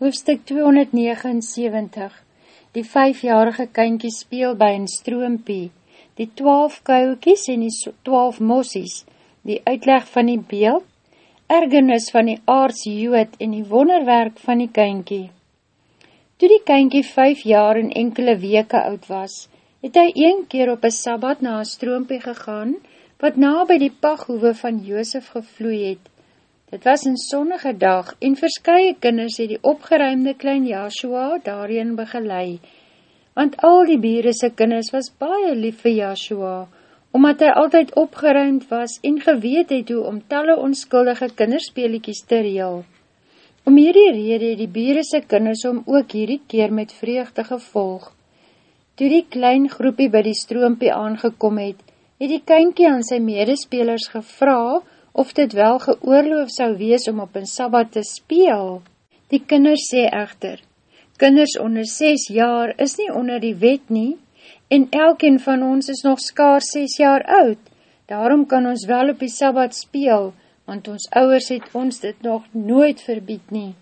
Hoofstuk 279 Die vijfjarige kynkie speel by een stroompie, die twaalf kuilkies en die twaalf mossies, die uitleg van die beeld, ergenis van die aards jood en die wonderwerk van die kynkie. Toe die kynkie vijf jaar en enkele weke oud was, het hy een keer op een sabbat na een stroompie gegaan, wat na by die paghoeve van Joosef gevloei het, Dit was een sonnige dag en verskye kinders het die opgeruimde klein Joshua daarin begelei, want al die bierese kinders was baie lief vir Joshua, omdat hy altyd opgeruimd was en geweet het hoe om talle onskuldige kinderspeeliekies te reel. Om hierdie rede het die bierese kinders om ook hierdie keer met vreugde gevolg. Toe die klein groepie by die stroompie aangekom het, het die kynkie aan sy medespelers gevra of dit wel geoorloof sou wees om op een sabbat te speel. Die kinders sê echter, kinders onder 6 jaar is nie onder die wet nie, en elkeen van ons is nog skaar 6 jaar oud, daarom kan ons wel op die sabbat speel, want ons ouwers het ons dit nog nooit verbied nie.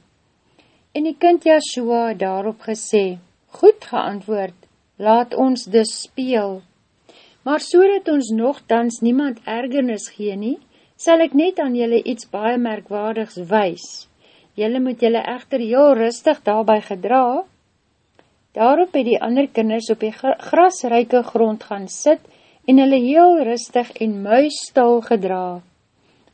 En die kind Joshua daarop gesê, goed geantwoord, laat ons dus speel. Maar so dat ons nogthans niemand ergernis gee nie, sal ek net aan julle iets baie merkwaardigs wys. Julle moet julle echter heel rustig daarby gedra. Daarop het die ander kinders op die grasryke grond gaan sit en hulle heel rustig en muisstil gedra.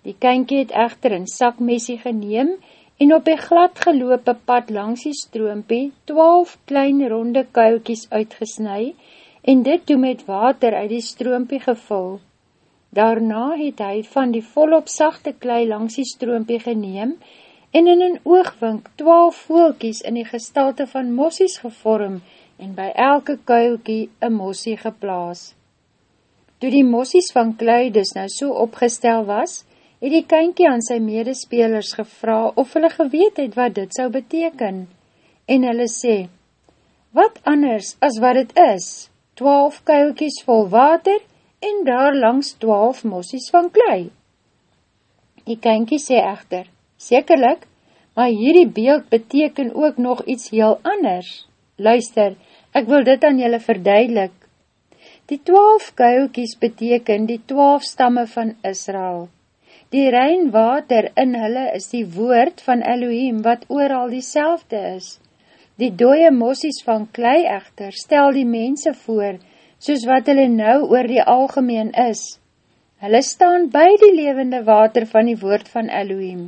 Die kynkie het echter een sakmesie geneem en op die glad gelope pad langs die stroompie twaalf klein ronde kuilkies uitgesnui en dit toe met water uit die stroompie gevul. Daarna het hy van die volop sachte klei langs die stroompie geneem en in een oogwink twaalf voelkies in die gestalte van mossies gevorm en by elke kuilkie een mossie geplaas. Toe die mossies van klei dus nou so opgestel was, het die kynkie aan sy medespelers gevra of hulle geweet het wat dit sou beteken. En hulle sê, wat anders as wat het is, twaalf kuilkies vol water en daar langs twaalf mossies van klei. Die kynkie sê echter, sekerlik, maar hierdie beeld beteken ook nog iets heel anders. Luister, ek wil dit aan julle verduidelik. Die twaalf kuilkies beteken die twaalf stamme van Israel. Die rein water in hulle is die woord van Elohim wat ooral die is. Die dooie mossies van klei echter stel die mense voor, soos wat hulle nou oor die algemeen is. Hulle staan by die levende water van die woord van Elohim,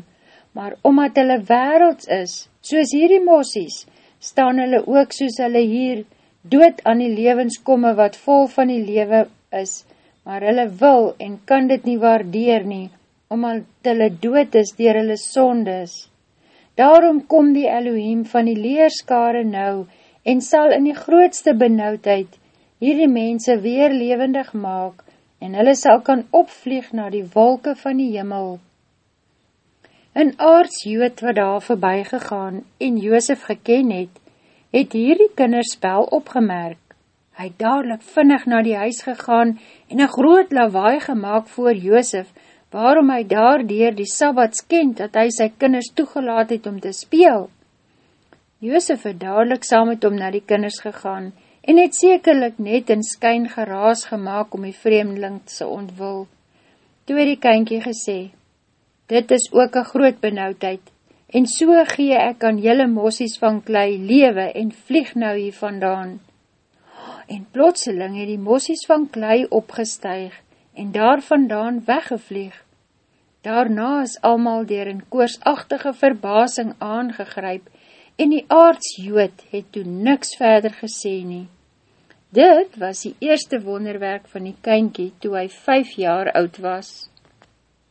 maar omdat hulle werelds is, soos hierdie mossies, staan hulle ook soos hulle hier dood aan die levenskomme wat vol van die lewe is, maar hulle wil en kan dit nie waardeer nie, omdat hulle dood is dier hulle sondes. Daarom kom die Elohim van die leerskare nou en sal in die grootste benauwdheid hierdie mense weer levendig maak en hulle sal kan opvlieg na die wolke van die jimmel. Een aards jood wat daar voorbij gegaan en Joosef geken het, het hierdie kinderspel opgemerk. Hy het dadelijk vinnig na die huis gegaan en een groot lawaai gemaakt voor Joosef, waarom hy daardier die sabbats kent, dat hy sy kinders toegelaat het om te speel. Joosef het dadelijk saam met hom na die kinders gegaan en het sekerlik net in skyn geraas gemaakt om die vreemdeling te ontwil. Toe het die kynkie gesê, dit is ook een groot benauwdheid, en so gee ek aan jylle mossies van klei lewe en vlieg nou hier vandaan. En plotseling het die mossies van klei opgestuig en daar vandaan weggevlieg. Daarna is almal dier in koorsachtige verbasing aangegryp en die aardsjood het toe niks verder gesê nie. Dit was die eerste wonderwerk van die kynkie toe hy vijf jaar oud was.